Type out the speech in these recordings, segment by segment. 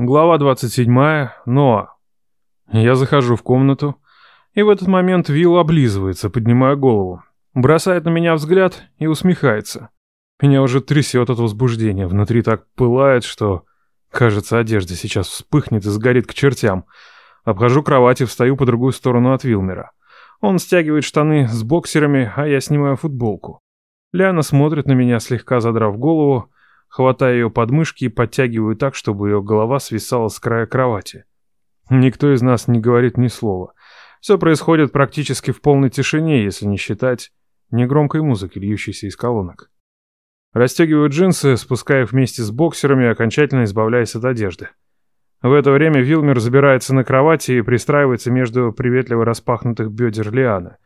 Глава 27. Ноа. Я захожу в комнату, и в этот момент Вилл облизывается, поднимая голову. Бросает на меня взгляд и усмехается. Меня уже трясет от возбуждения, внутри так пылает, что... Кажется, одежда сейчас вспыхнет и сгорит к чертям. Обхожу кровать и встаю по другую сторону от Вилмера. Он стягивает штаны с боксерами, а я снимаю футболку. Ляна смотрит на меня, слегка задрав голову, Хватаю ее подмышки и подтягиваю так, чтобы ее голова свисала с края кровати. Никто из нас не говорит ни слова. Все происходит практически в полной тишине, если не считать негромкой музыки, льющейся из колонок. Растегиваю джинсы, спуская их вместе с боксерами, окончательно избавляясь от одежды. В это время Вилмер забирается на кровати и пристраивается между приветливо распахнутых бедер Лианы.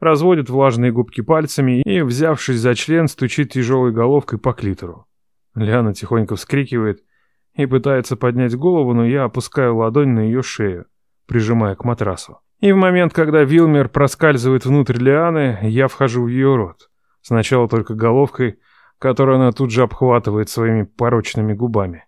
Разводит влажные губки пальцами и, взявшись за член, стучит тяжелой головкой по клитору. Лиана тихонько вскрикивает и пытается поднять голову, но я опускаю ладонь на ее шею, прижимая к матрасу. И в момент, когда Вилмер проскальзывает внутрь Лианы, я вхожу в ее рот. Сначала только головкой, которую она тут же обхватывает своими порочными губами.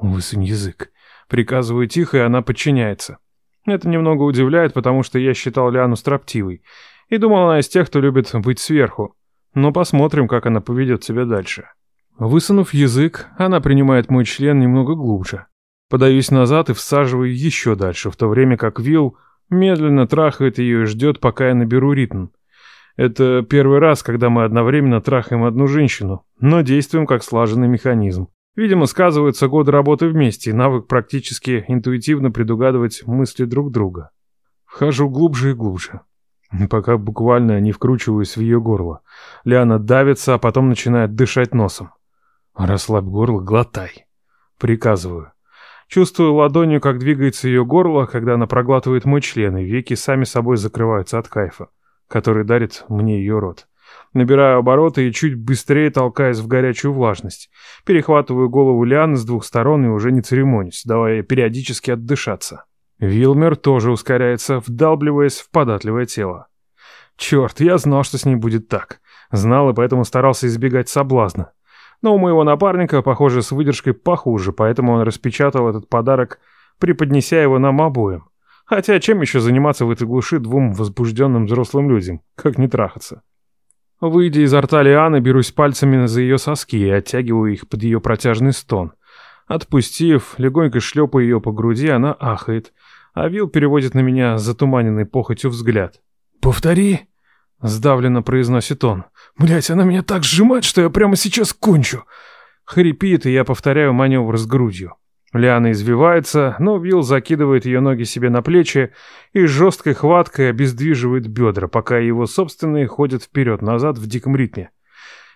«Высунь язык». Приказываю тихо, и она подчиняется. Это немного удивляет, потому что я считал Лиану строптивой. И думал, она из тех, кто любит быть сверху. Но посмотрим, как она поведет себя дальше. Высунув язык, она принимает мой член немного глубже. Подаюсь назад и всаживаю еще дальше, в то время как Вилл медленно трахает ее и ждет, пока я наберу ритм. Это первый раз, когда мы одновременно трахаем одну женщину, но действуем как слаженный механизм. Видимо, сказываются годы работы вместе и навык практически интуитивно предугадывать мысли друг друга. Вхожу глубже и глубже, пока буквально не вкручиваюсь в ее горло. Лиана давится, а потом начинает дышать носом. Расслабь горло, глотай. Приказываю. Чувствую ладонью, как двигается ее горло, когда она проглатывает мой член, и веки сами собой закрываются от кайфа, который дарит мне ее рот. Набираю обороты и чуть быстрее толкаясь в горячую влажность. Перехватываю голову Лианы с двух сторон и уже не церемонюсь, давая периодически отдышаться. Вилмер тоже ускоряется, вдалбливаясь в податливое тело. Черт, я знал, что с ней будет так. Знал и поэтому старался избегать соблазна. Но у моего напарника, похоже, с выдержкой похуже, поэтому он распечатал этот подарок, преподнеся его нам обоим. Хотя чем еще заниматься в этой глуши двум возбужденным взрослым людям, как не трахаться? Выйдя изо рта Лианы, берусь пальцами за ее соски и оттягиваю их под ее протяжный стон. Отпустив, легонько шлепая ее по груди, она ахает, а Вил переводит на меня затуманенный похотью взгляд. «Повтори!» Сдавленно произносит он. Блять, она меня так сжимает, что я прямо сейчас кончу. Хрипит, и я повторяю маневр с грудью. Лиана извивается, но Вилл закидывает ее ноги себе на плечи и жесткой хваткой обездвиживает бедра, пока его собственные ходят вперед-назад в диком ритме.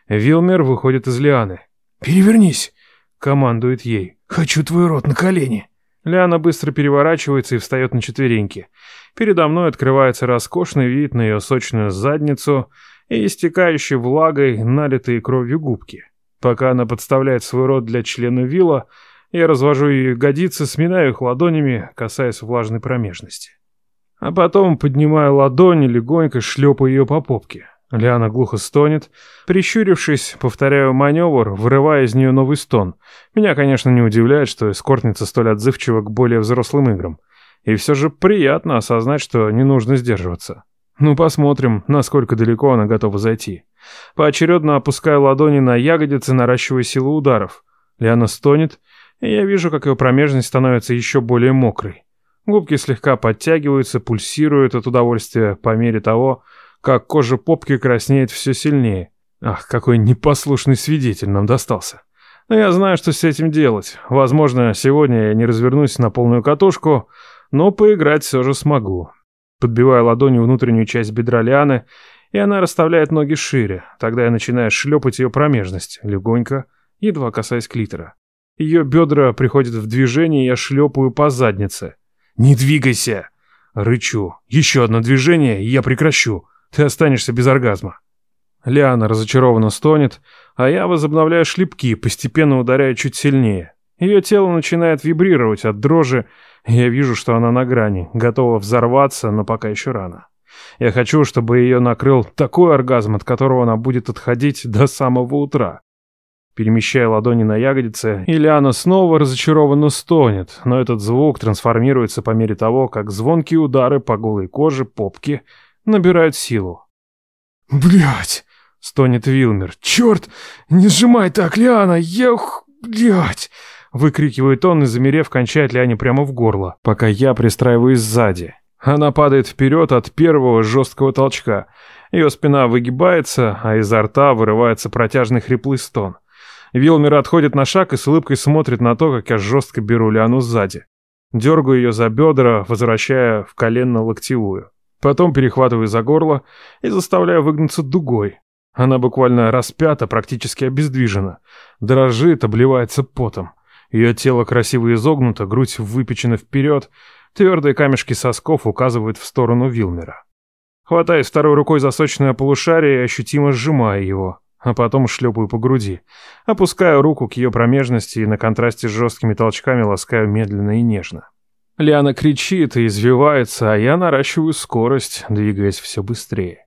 Вилмер выходит из Лианы. «Перевернись!» — командует ей. «Хочу твой рот на колени!» Лиана быстро переворачивается и встает на четвереньки. Передо мной открывается роскошный вид на ее сочную задницу и истекающие влагой, налитые кровью губки. Пока она подставляет свой рот для члена вилла, я развожу ее ягодицы, сминаю их ладонями, касаясь влажной промежности. А потом поднимаю ладонь и легонько шлепаю ее по попке. Лиана глухо стонет. Прищурившись, повторяю маневр, вырывая из нее новый стон. Меня, конечно, не удивляет, что эскортница столь отзывчива к более взрослым играм. И все же приятно осознать, что не нужно сдерживаться. Ну, посмотрим, насколько далеко она готова зайти. Поочередно опускаю ладони на ягодицы, наращивая силу ударов. Лиана стонет, и я вижу, как ее промежность становится еще более мокрой. Губки слегка подтягиваются, пульсируют от удовольствия по мере того, как кожа попки краснеет все сильнее. Ах, какой непослушный свидетель нам достался. Но я знаю, что с этим делать. Возможно, сегодня я не развернусь на полную катушку, но поиграть все же смогу. Подбиваю ладонью внутреннюю часть бедра Лианы, и она расставляет ноги шире. Тогда я начинаю шлепать ее промежность, легонько, едва касаясь клитора. Ее бедра приходят в движение, и я шлепаю по заднице. «Не двигайся!» Рычу. «Еще одно движение, и я прекращу. Ты останешься без оргазма». Лиана разочарованно стонет, а я возобновляю шлепки, постепенно ударяя чуть сильнее. Ее тело начинает вибрировать от дрожи, я вижу, что она на грани, готова взорваться, но пока еще рано. Я хочу, чтобы ее накрыл такой оргазм, от которого она будет отходить до самого утра. Перемещая ладони на ягодицы, Ильяна снова разочарованно стонет, но этот звук трансформируется по мере того, как звонкие удары по голой коже попки набирают силу. Блять! стонет Вилмер. «Черт! Не сжимай так, Лиана! Я... блять!» Выкрикивает он и, замерев, кончает Лиане прямо в горло, пока я пристраиваюсь сзади. Она падает вперед от первого жесткого толчка. Ее спина выгибается, а изо рта вырывается протяжный хриплый стон. Вилмер отходит на шаг и с улыбкой смотрит на то, как я жестко беру Лиану сзади. Дергаю ее за бедра, возвращая в коленно-локтевую. Потом перехватываю за горло и заставляю выгнуться дугой. Она буквально распята, практически обездвижена. Дрожит, обливается потом. Ее тело красиво изогнуто, грудь выпечена вперед, твердые камешки сосков указывают в сторону Вилмера. Хватаюсь второй рукой за сочное полушарие и ощутимо сжимаю его, а потом шлепаю по груди. Опускаю руку к ее промежности и на контрасте с жесткими толчками ласкаю медленно и нежно. Лиана кричит и извивается, а я наращиваю скорость, двигаясь все быстрее.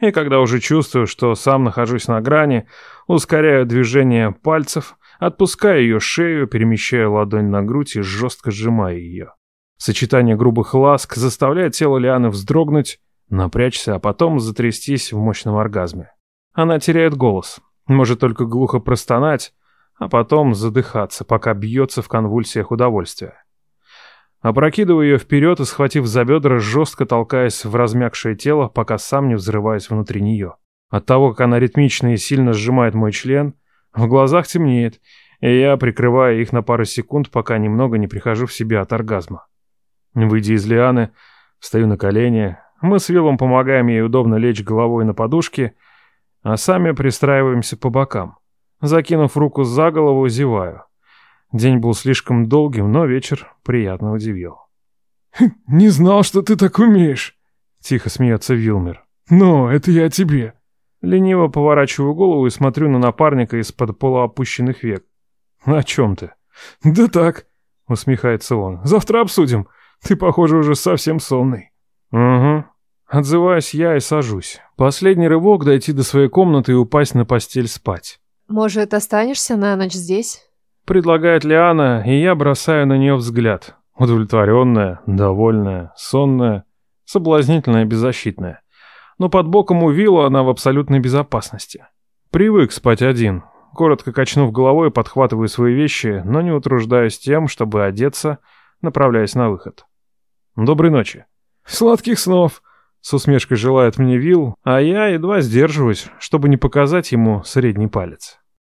И когда уже чувствую, что сам нахожусь на грани, ускоряю движение пальцев, отпускаю ее шею, перемещаю ладонь на грудь и жестко сжимаю ее. Сочетание грубых ласк заставляет тело Лианы вздрогнуть, напрячься, а потом затрястись в мощном оргазме. Она теряет голос, может только глухо простонать, а потом задыхаться, пока бьется в конвульсиях удовольствия. Опрокидываю ее вперед и, схватив за бедра, жестко толкаясь в размягшее тело, пока сам не взрываюсь внутри нее. От того, как она ритмично и сильно сжимает мой член, в глазах темнеет, и я прикрываю их на пару секунд, пока немного не прихожу в себя от оргазма. Выйдя из лианы, встаю на колени, мы с Виллом помогаем ей удобно лечь головой на подушке, а сами пристраиваемся по бокам. Закинув руку за голову, зеваю. День был слишком долгим, но вечер приятно удивил. «Хм, «Не знал, что ты так умеешь», — тихо смеется Вилмер. «Но это я тебе». Лениво поворачиваю голову и смотрю на напарника из-под полуопущенных век. «О чем ты?» «Да так», — усмехается он. «Завтра обсудим. Ты, похоже, уже совсем сонный». «Угу». Отзываюсь я и сажусь. Последний рывок дойти до своей комнаты и упасть на постель спать. «Может, останешься на ночь здесь?» Предлагает Лиана, и я бросаю на нее взгляд. Удовлетворенная, довольная, сонная, соблазнительная, беззащитная. Но под боком у Вилла она в абсолютной безопасности. Привык спать один. Коротко качнув головой, подхватываю свои вещи, но не утруждаюсь тем, чтобы одеться, направляясь на выход. Доброй ночи. Сладких снов. С усмешкой желает мне Вилл, а я едва сдерживаюсь, чтобы не показать ему средний палец.